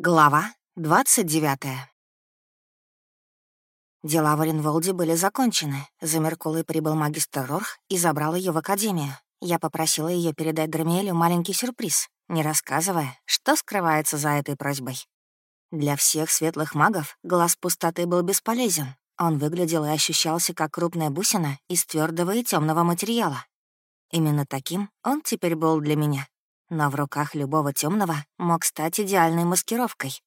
Глава 29 Дела в Оренволде были закончены. За Меркулой прибыл магистр Рорх и забрал ее в академию. Я попросила ее передать Драмиэлю маленький сюрприз, не рассказывая, что скрывается за этой просьбой. Для всех светлых магов глаз пустоты был бесполезен. Он выглядел и ощущался как крупная бусина из твердого и темного материала. Именно таким он теперь был для меня но в руках любого темного мог стать идеальной маскировкой.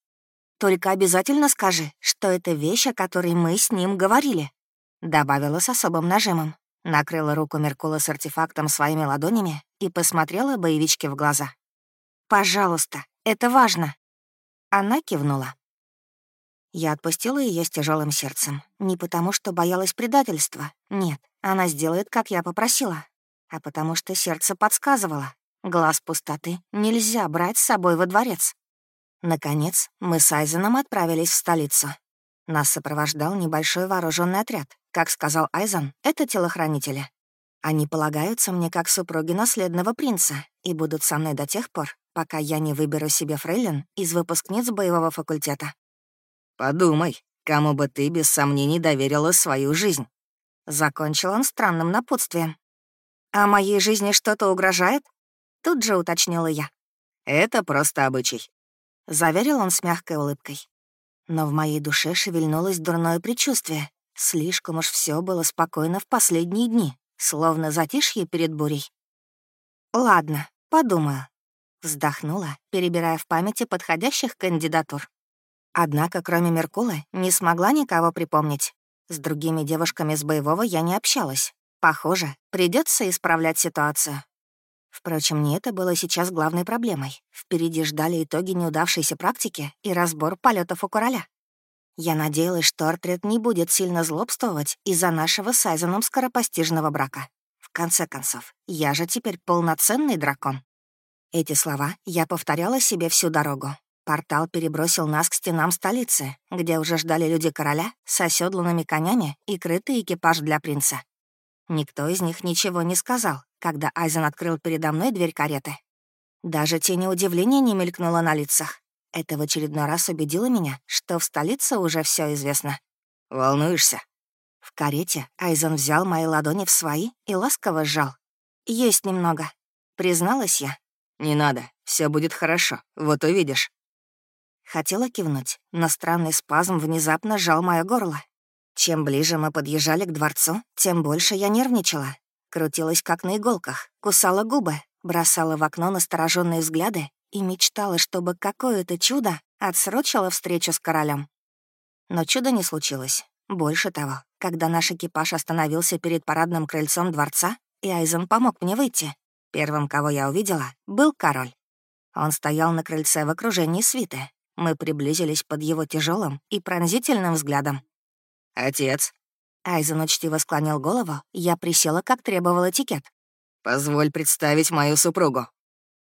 «Только обязательно скажи, что это вещь, о которой мы с ним говорили», — добавила с особым нажимом. Накрыла руку Меркула с артефактом своими ладонями и посмотрела боевичке в глаза. «Пожалуйста, это важно». Она кивнула. Я отпустила ее с тяжелым сердцем. Не потому, что боялась предательства. Нет, она сделает, как я попросила. А потому что сердце подсказывало. Глаз пустоты нельзя брать с собой во дворец. Наконец, мы с Айзеном отправились в столицу. Нас сопровождал небольшой вооруженный отряд. Как сказал Айзен, это телохранители. Они полагаются мне как супруги наследного принца и будут со мной до тех пор, пока я не выберу себе фрейлин из выпускниц боевого факультета. «Подумай, кому бы ты без сомнений доверила свою жизнь?» Закончил он странным напутствием. «А моей жизни что-то угрожает?» Тут же уточнила я. «Это просто обычай», — заверил он с мягкой улыбкой. Но в моей душе шевельнулось дурное предчувствие. Слишком уж все было спокойно в последние дни, словно затишье перед бурей. «Ладно, подумаю», — вздохнула, перебирая в памяти подходящих кандидатур. Однако, кроме Меркулы, не смогла никого припомнить. С другими девушками с боевого я не общалась. Похоже, придется исправлять ситуацию. Впрочем, не это было сейчас главной проблемой. Впереди ждали итоги неудавшейся практики и разбор полетов у короля. Я надеялась, что Артрет не будет сильно злобствовать из-за нашего с Айзеном скоропостижного брака. В конце концов, я же теперь полноценный дракон. Эти слова я повторяла себе всю дорогу. Портал перебросил нас к стенам столицы, где уже ждали люди короля с оседланными конями и крытый экипаж для принца. Никто из них ничего не сказал, когда Айзен открыл передо мной дверь кареты. Даже тени удивления не мелькнуло на лицах. Это в очередной раз убедило меня, что в столице уже все известно. «Волнуешься?» В карете Айзен взял мои ладони в свои и ласково сжал. «Есть немного», — призналась я. «Не надо, все будет хорошо, вот увидишь». Хотела кивнуть, но странный спазм внезапно сжал мое горло. Чем ближе мы подъезжали к дворцу, тем больше я нервничала. Крутилась как на иголках, кусала губы, бросала в окно настороженные взгляды и мечтала, чтобы какое-то чудо отсрочило встречу с королем. Но чуда не случилось. Больше того, когда наш экипаж остановился перед парадным крыльцом дворца, и Айзен помог мне выйти, первым, кого я увидела, был король. Он стоял на крыльце в окружении свиты. Мы приблизились под его тяжелым и пронзительным взглядом. «Отец», Айзен учтиво склонил голову, я присела, как требовал этикет. «Позволь представить мою супругу.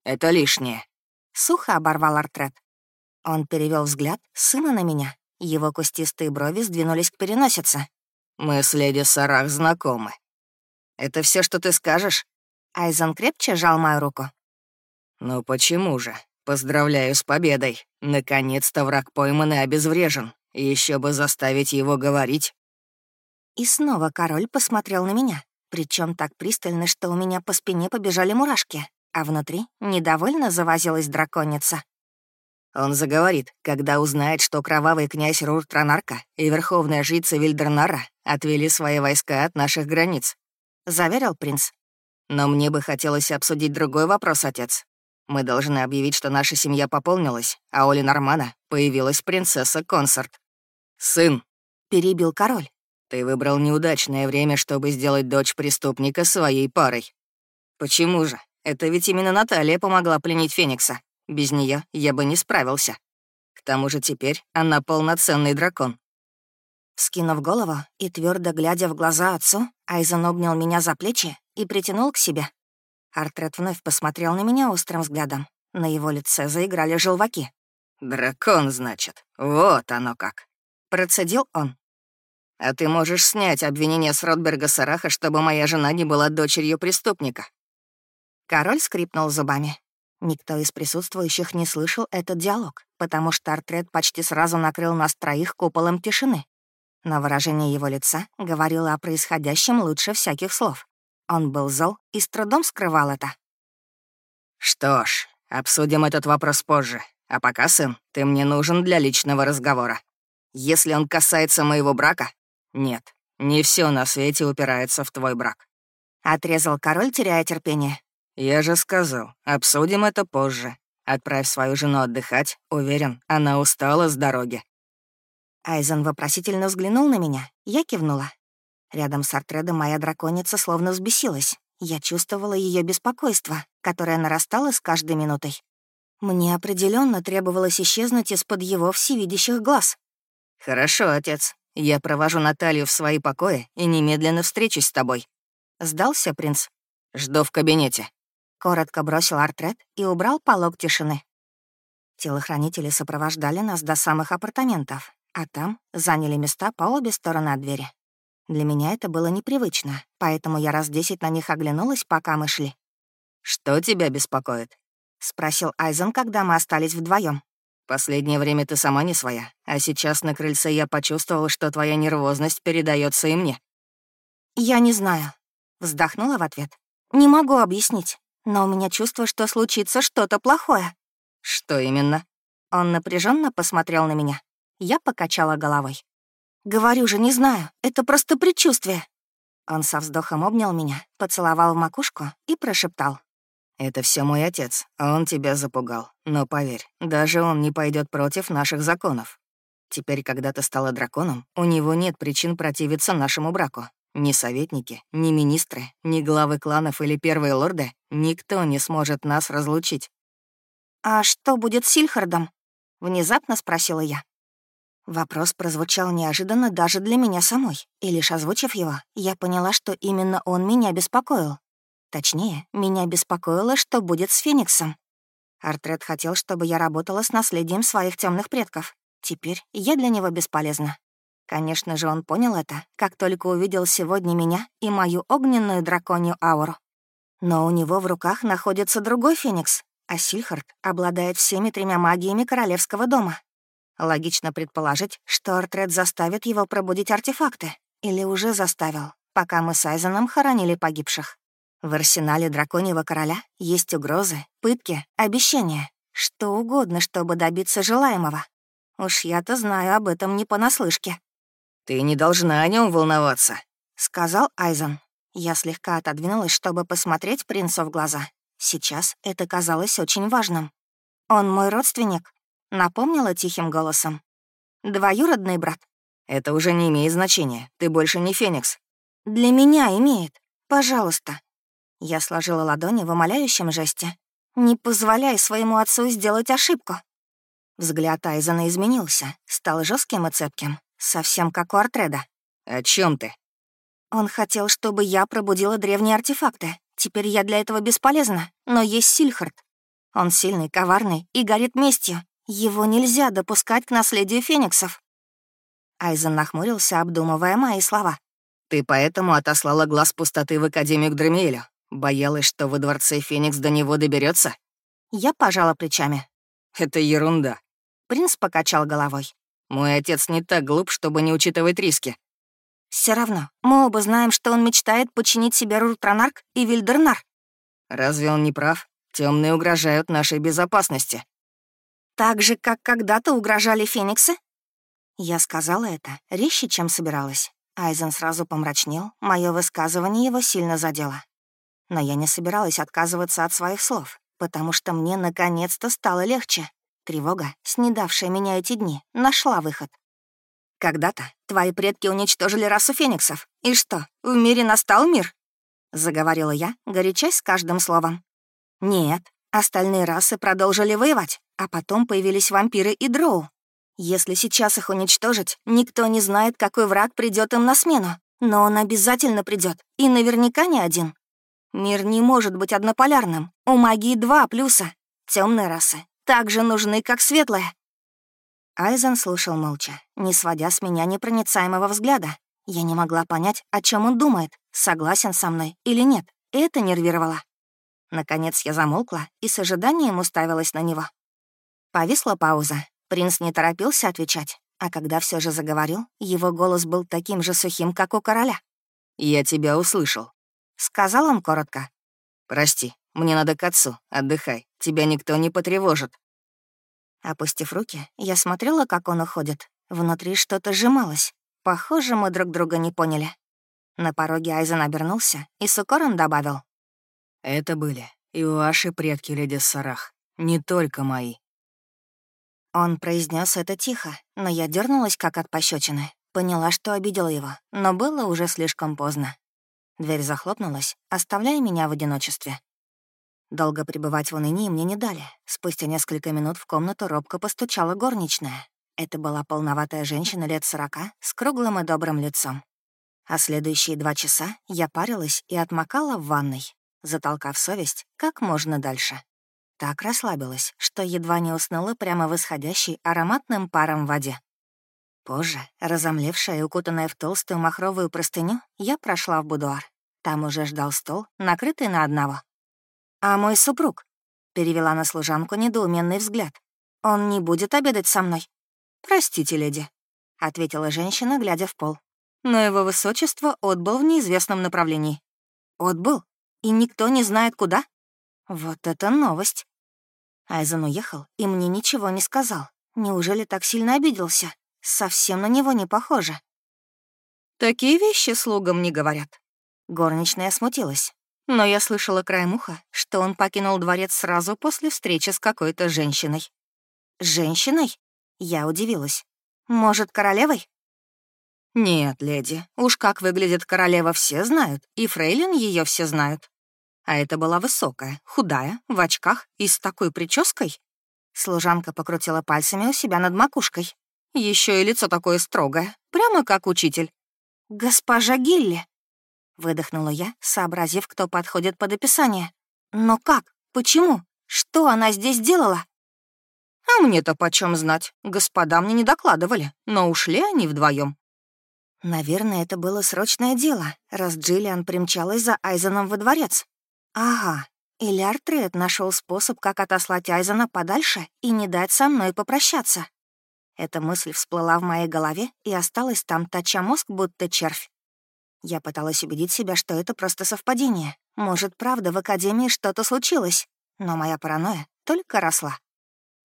Это лишнее». Сухо оборвал Артрет. Он перевел взгляд сына на меня. Его кустистые брови сдвинулись к переносице. «Мы с леди Сарах знакомы. Это все, что ты скажешь?» Айзен крепче жал мою руку. «Ну почему же? Поздравляю с победой. Наконец-то враг пойман и обезврежен. Еще бы заставить его говорить. И снова король посмотрел на меня, причем так пристально, что у меня по спине побежали мурашки, а внутри недовольно завозилась драконица. Он заговорит, когда узнает, что кровавый князь Руртранарка и верховная жрица Вильдернара отвели свои войска от наших границ. Заверил принц. Но мне бы хотелось обсудить другой вопрос, отец. Мы должны объявить, что наша семья пополнилась, а у Ленормана появилась принцесса-консорт. «Сын», — перебил король. Ты выбрал неудачное время, чтобы сделать дочь преступника своей парой. Почему же? Это ведь именно Наталья помогла пленить Феникса. Без нее я бы не справился. К тому же теперь она полноценный дракон. Скинув голову и твердо глядя в глаза отцу, Айзен обнял меня за плечи и притянул к себе. Артрет вновь посмотрел на меня острым взглядом. На его лице заиграли желваки. «Дракон, значит. Вот оно как!» Процедил он. А ты можешь снять обвинение с Ротберга Сараха, чтобы моя жена не была дочерью преступника». Король скрипнул зубами. Никто из присутствующих не слышал этот диалог, потому что Артрет почти сразу накрыл нас троих куполом тишины. Но выражение его лица говорило о происходящем лучше всяких слов. Он был зол и с трудом скрывал это. «Что ж, обсудим этот вопрос позже. А пока, сын, ты мне нужен для личного разговора. Если он касается моего брака, нет, не все на свете упирается в твой брак. Отрезал король, теряя терпение. Я же сказал, обсудим это позже. Отправь свою жену отдыхать, уверен, она устала с дороги. Айзен вопросительно взглянул на меня, я кивнула. Рядом с Артредом моя драконица словно взбесилась. Я чувствовала ее беспокойство, которое нарастало с каждой минутой. Мне определенно требовалось исчезнуть из-под его всевидящих глаз. «Хорошо, отец. Я провожу Наталью в свои покои и немедленно встречусь с тобой». Сдался принц. «Жду в кабинете». Коротко бросил Артрет и убрал полог тишины. Телохранители сопровождали нас до самых апартаментов, а там заняли места по обе стороны от двери. Для меня это было непривычно, поэтому я раз десять на них оглянулась, пока мы шли. «Что тебя беспокоит?» — спросил Айзен, когда мы остались вдвоем. «Последнее время ты сама не своя, а сейчас на крыльце я почувствовал, что твоя нервозность передается и мне». «Я не знаю», — вздохнула в ответ. «Не могу объяснить, но у меня чувство, что случится что-то плохое». «Что именно?» Он напряженно посмотрел на меня. Я покачала головой. «Говорю же, не знаю, это просто предчувствие». Он со вздохом обнял меня, поцеловал в макушку и прошептал. Это все мой отец, он тебя запугал. Но поверь, даже он не пойдет против наших законов. Теперь, когда ты стала драконом, у него нет причин противиться нашему браку. Ни советники, ни министры, ни главы кланов или первые лорды, никто не сможет нас разлучить. «А что будет с Сильхардом?» — внезапно спросила я. Вопрос прозвучал неожиданно даже для меня самой, и лишь озвучив его, я поняла, что именно он меня беспокоил. Точнее, меня беспокоило, что будет с Фениксом. Артред хотел, чтобы я работала с наследием своих темных предков. Теперь я для него бесполезна. Конечно же, он понял это, как только увидел сегодня меня и мою огненную драконью ауру. Но у него в руках находится другой Феникс, а Сильхард обладает всеми тремя магиями королевского дома. Логично предположить, что Артред заставит его пробудить артефакты. Или уже заставил, пока мы с Айзеном хоронили погибших. В арсенале драконьего короля есть угрозы, пытки, обещания, что угодно, чтобы добиться желаемого. Уж я-то знаю об этом не понаслышке. «Ты не должна о нем волноваться», — сказал Айзен. Я слегка отодвинулась, чтобы посмотреть принцу в глаза. Сейчас это казалось очень важным. «Он мой родственник», — напомнила тихим голосом. «Двоюродный брат». «Это уже не имеет значения. Ты больше не Феникс». «Для меня имеет. Пожалуйста, я сложила ладони в умоляющем жесте. «Не позволяй своему отцу сделать ошибку». Взгляд Айзена изменился, стал жестким и цепким, совсем как у Артреда. «О чем ты?» Он хотел, чтобы я пробудила древние артефакты. Теперь я для этого бесполезна, но есть Сильхард. Он сильный, коварный и горит местью. Его нельзя допускать к наследию фениксов. Айзен нахмурился, обдумывая мои слова. «Ты поэтому отослала глаз пустоты в Академию к Дремиэлю?» Боялась, что во дворце Феникс до него доберется. Я пожала плечами. Это ерунда. Принц покачал головой. Мой отец не так глуп, чтобы не учитывать риски. Все равно, мы оба знаем, что он мечтает починить себе Руртранарк и Вильдернар. Разве он не прав? Темные угрожают нашей безопасности. Так же, как когда-то угрожали фениксы? Я сказала это резче, чем собиралась. Айзен сразу помрачнел, мое высказывание его сильно задело. Но я не собиралась отказываться от своих слов, потому что мне наконец-то стало легче. Тревога, снедавшая меня эти дни, нашла выход. «Когда-то твои предки уничтожили расу фениксов. И что, в мире настал мир?» — заговорила я, горячась с каждым словом. «Нет, остальные расы продолжили воевать, а потом появились вампиры и дроу. Если сейчас их уничтожить, никто не знает, какой враг придет им на смену. Но он обязательно придет, и наверняка не один. Мир не может быть однополярным. У магии два плюса. Темные расы так же нужны, как светлые. Айзен слушал молча, не сводя с меня непроницаемого взгляда. Я не могла понять, о чем он думает, согласен со мной или нет. Это нервировало. Наконец я замолкла и с ожиданием уставилась на него. Повисла пауза. Принц не торопился отвечать, а когда все же заговорил, его голос был таким же сухим, как у короля. «Я тебя услышал», — сказал он коротко. «Прости, мне надо к отцу, отдыхай, тебя никто не потревожит». Опустив руки, я смотрела, как он уходит. Внутри что-то сжималось. Похоже, мы друг друга не поняли. На пороге Айзен обернулся и с укором добавил. «Это были и ваши предки, леди Сарах, не только мои». Он произнес это тихо, но я дернулась как от пощечины. Поняла, что обидела его, но было уже слишком поздно. Дверь захлопнулась, оставляя меня в одиночестве. Долго пребывать в унынии мне не дали. Спустя несколько минут в комнату робко постучала горничная. Это была полноватая женщина лет сорока с круглым и добрым лицом. А следующие два часа я парилась и отмокала в ванной, затолкав совесть как можно дальше. Так расслабилась, что едва не уснула прямо в исходящей ароматным паром воде. Позже, разомлевшая и укутанная в толстую махровую простыню, я прошла в будуар. Там уже ждал стол, накрытый на одного. «А мой супруг?» — перевела на служанку недоуменный взгляд. «Он не будет обедать со мной?» «Простите, леди», — ответила женщина, глядя в пол. «Но его высочество отбыл в неизвестном направлении». «Отбыл? И никто не знает, куда?» «Вот это новость!» Айзен уехал и мне ничего не сказал. Неужели так сильно обиделся? Совсем на него не похоже. Такие вещи слугам не говорят. Горничная смутилась. Но я слышала краем уха, что он покинул дворец сразу после встречи с какой-то женщиной. Женщиной? Я удивилась. Может, королевой? Нет, леди, уж как выглядит королева все знают, и фрейлин ее все знают. А это была высокая, худая, в очках и с такой прической. Служанка покрутила пальцами у себя над макушкой. Еще и лицо такое строгое, прямо как учитель. «Госпожа Гилли!» — выдохнула я, сообразив, кто подходит под описание. «Но как? Почему? Что она здесь делала?» «А мне-то почем знать? Господа мне не докладывали, но ушли они вдвоем. Наверное, это было срочное дело, раз Джиллиан примчалась за Айзеном во дворец. Ага, или Артрет нашел способ, как отослать Айзена подальше и не дать со мной попрощаться. Эта мысль всплыла в моей голове и осталась там, точа мозг, будто червь. Я пыталась убедить себя, что это просто совпадение. Может, правда, в Академии что-то случилось. Но моя паранойя только росла.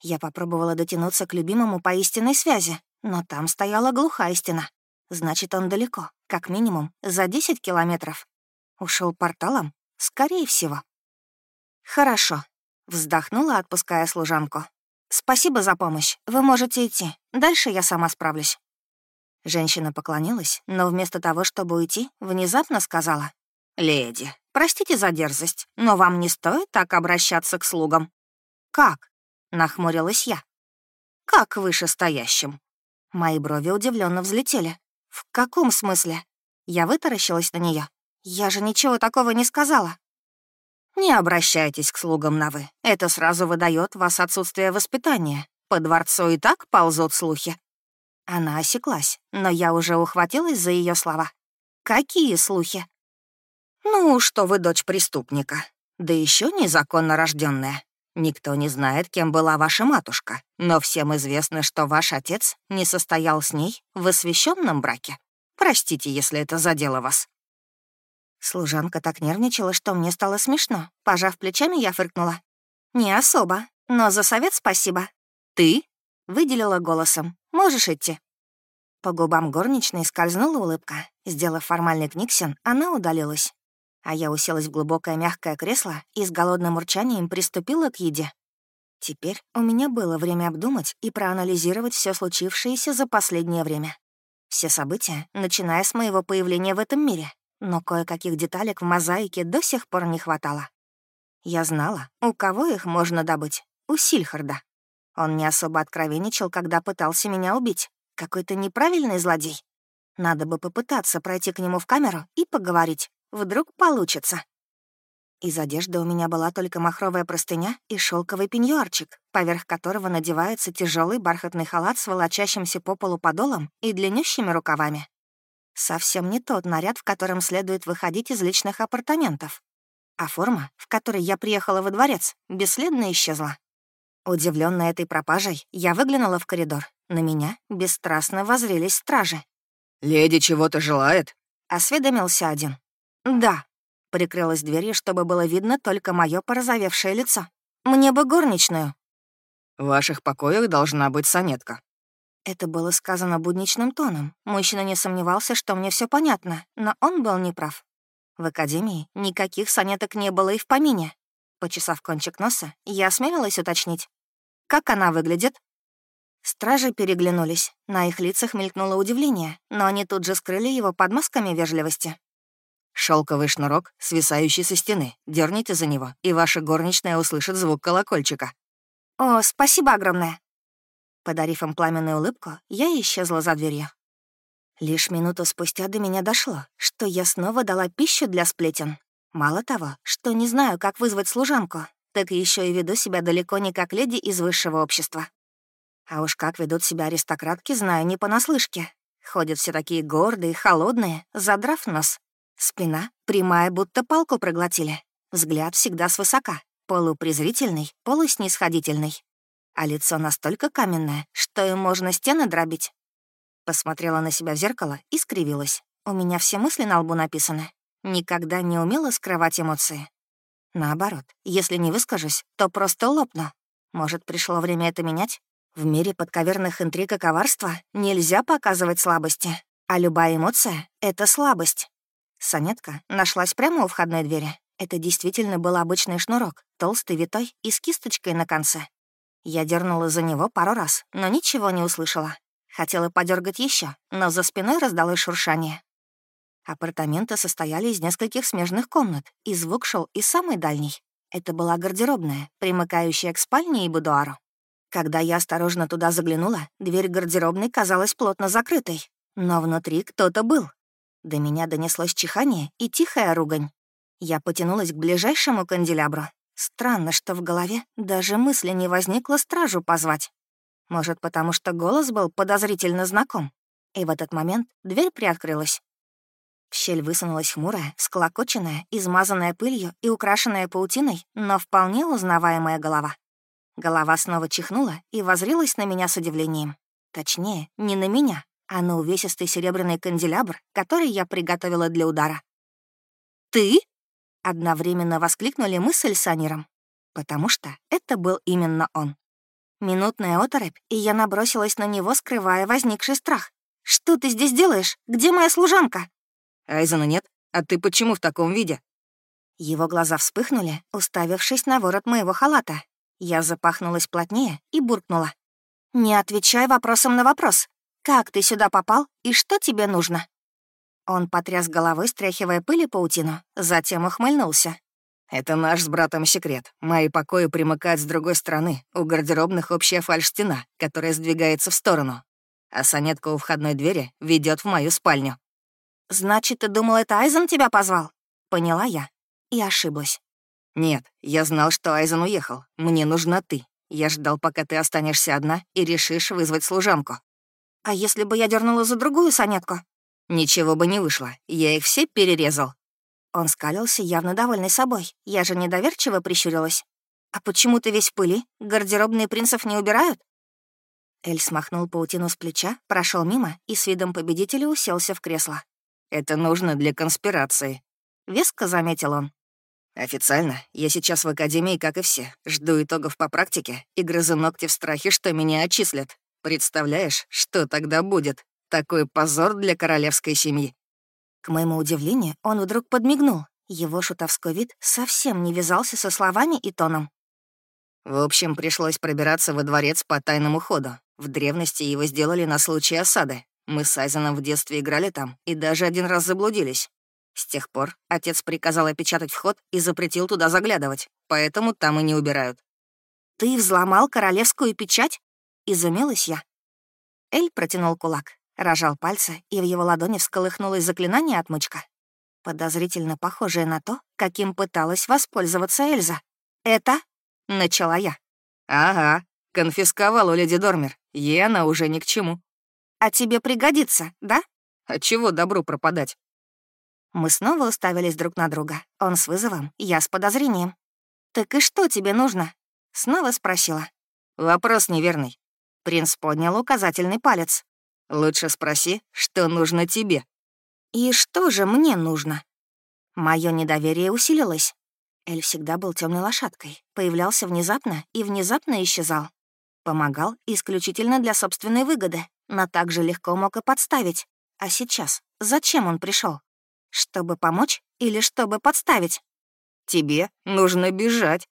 Я попробовала дотянуться к любимому по истинной связи, но там стояла глухая стена. Значит, он далеко, как минимум, за 10 километров. Ушел порталом? Скорее всего. «Хорошо», — вздохнула, отпуская служанку. «Спасибо за помощь. Вы можете идти. Дальше я сама справлюсь». Женщина поклонилась, но вместо того, чтобы уйти, внезапно сказала. «Леди, простите за дерзость, но вам не стоит так обращаться к слугам». «Как?» — нахмурилась я. «Как вышестоящим?» Мои брови удивленно взлетели. «В каком смысле?» Я вытаращилась на нее. «Я же ничего такого не сказала». Не обращайтесь к слугам на «вы». Это сразу выдает вас отсутствие воспитания. По дворцу и так ползут слухи». Она осеклась, но я уже ухватилась за ее слова. «Какие слухи?» «Ну, что вы дочь преступника, да еще незаконно рожденная. Никто не знает, кем была ваша матушка, но всем известно, что ваш отец не состоял с ней в освященном браке. Простите, если это задело вас». Служанка так нервничала, что мне стало смешно. Пожав плечами, я фыркнула. «Не особо, но за совет спасибо». «Ты?» — выделила голосом. «Можешь идти». По губам горничной скользнула улыбка. Сделав формальный книгсен, она удалилась. А я уселась в глубокое мягкое кресло и с голодным урчанием приступила к еде. Теперь у меня было время обдумать и проанализировать все случившееся за последнее время. Все события, начиная с моего появления в этом мире, но кое-каких деталек в мозаике до сих пор не хватало. Я знала, у кого их можно добыть. У Сильхарда. Он не особо откровенничал, когда пытался меня убить. Какой-то неправильный злодей. Надо бы попытаться пройти к нему в камеру и поговорить. Вдруг получится. Из одежды у меня была только махровая простыня и шелковый пеньюарчик, поверх которого надевается тяжелый бархатный халат с волочащимся по полу подолом и длиннющими рукавами. Совсем не тот наряд, в котором следует выходить из личных апартаментов. а форма, в которой я приехала во дворец, бесследно исчезла. Удивленная этой пропажей, я выглянула в коридор. На меня бесстрастно возрелись стражи. «Леди чего-то желает?» — осведомился один. «Да». Прикрылась дверью, чтобы было видно только мое порозовевшее лицо. «Мне бы горничную». «В ваших покоях должна быть санетка». Это было сказано будничным тоном. Мужчина не сомневался, что мне все понятно, но он был неправ. В академии никаких сонеток не было и в помине. Почесав кончик носа, я осмелилась уточнить. «Как она выглядит?» Стражи переглянулись. На их лицах мелькнуло удивление, но они тут же скрыли его под масками вежливости. Шелковый шнурок, свисающий со стены. Дерните за него, и ваша горничная услышит звук колокольчика. «О, спасибо огромное!» Подарив им пламенную улыбку, я исчезла за дверью. Лишь минуту спустя до меня дошло, что я снова дала пищу для сплетен. Мало того, что не знаю, как вызвать служанку, так еще и веду себя далеко не как леди из высшего общества. А уж как ведут себя аристократки, знаю не понаслышке. Ходят все такие гордые, холодные, задрав нос. Спина прямая, будто палку проглотили. Взгляд всегда свысока, полупрезрительный, полуснисходительный. А лицо настолько каменное, что им можно стены дробить. Посмотрела на себя в зеркало и скривилась. У меня все мысли на лбу написаны. Никогда не умела скрывать эмоции. Наоборот, если не выскажусь, то просто лопну. Может, пришло время это менять? В мире подковерных интриг и коварства нельзя показывать слабости, а любая эмоция — это слабость. Санетка нашлась прямо у входной двери. Это действительно был обычный шнурок, толстый, витой и с кисточкой на конце. Я дернула за него пару раз, но ничего не услышала. Хотела подергать еще, но за спиной раздалось шуршание. Апартаменты состояли из нескольких смежных комнат, и звук шел из самой дальней. Это была гардеробная, примыкающая к спальне и будуару. Когда я осторожно туда заглянула, дверь гардеробной казалась плотно закрытой, но внутри кто-то был. До меня донеслось чихание и тихая ругань. Я потянулась к ближайшему канделябру. Странно, что в голове даже мысли не возникло стражу позвать. Может, потому что голос был подозрительно знаком. И в этот момент дверь приоткрылась. В щель высунулась хмурая, склокоченная, измазанная пылью и украшенная паутиной, но вполне узнаваемая голова. Голова снова чихнула и возрилась на меня с удивлением. Точнее, не на меня, а на увесистый серебряный канделябр, который я приготовила для удара. «Ты?» — одновременно воскликнули мы с Эльсанером, потому что это был именно он. Минутная оторопь, и я набросилась на него, скрывая возникший страх. «Что ты здесь делаешь? Где моя служанка?» «Айзена нет. А ты почему в таком виде?» Его глаза вспыхнули, уставившись на ворот моего халата. Я запахнулась плотнее и буркнула. «Не отвечай вопросом на вопрос. Как ты сюда попал и что тебе нужно?» Он потряс головой, стряхивая пыль и паутину, затем ухмыльнулся. Это наш с братом секрет. Мои покои примыкают с другой стороны. У гардеробных общая фальш-стена, которая сдвигается в сторону. А санетка у входной двери ведет в мою спальню. «Значит, ты думал, это Айзен тебя позвал?» Поняла я. И ошиблась. «Нет, я знал, что Айзен уехал. Мне нужна ты. Я ждал, пока ты останешься одна и решишь вызвать служанку». «А если бы я дернула за другую санетку?» «Ничего бы не вышло. Я их все перерезал. Он скалился, явно довольный собой. Я же недоверчиво прищурилась. «А почему ты весь в пыли? Гардеробные принцев не убирают?» Эль смахнул паутину с плеча, прошел мимо и с видом победителя уселся в кресло. «Это нужно для конспирации», — веско заметил он. «Официально я сейчас в академии, как и все. Жду итогов по практике и грызу ногти в страхе, что меня отчислят. Представляешь, что тогда будет? Такой позор для королевской семьи. К моему удивлению, он вдруг подмигнул. Его шутовской вид совсем не вязался со словами и тоном. В общем, пришлось пробираться во дворец по тайному ходу. В древности его сделали на случай осады. Мы с Айзеном в детстве играли там и даже один раз заблудились. С тех пор отец приказал опечатать вход и запретил туда заглядывать, поэтому там и не убирают. «Ты взломал королевскую печать?» — изумилась я. Эль протянул кулак. Рожал пальцы, и в его ладони всколыхнулось заклинание отмычка. Подозрительно похожее на то, каким пыталась воспользоваться Эльза. «Это?» — начала я. «Ага, конфисковал у леди Дормер. Ей она уже ни к чему». «А тебе пригодится, да?» «А чего добру пропадать?» Мы снова уставились друг на друга. Он с вызовом, я с подозрением. «Так и что тебе нужно?» Снова спросила. «Вопрос неверный». Принц поднял указательный палец. «Лучше спроси, что нужно тебе». «И что же мне нужно?» Мое недоверие усилилось. Эль всегда был темной лошадкой, появлялся внезапно и внезапно исчезал. Помогал исключительно для собственной выгоды, но также легко мог и подставить. А сейчас зачем он пришел? Чтобы помочь или чтобы подставить? «Тебе нужно бежать»,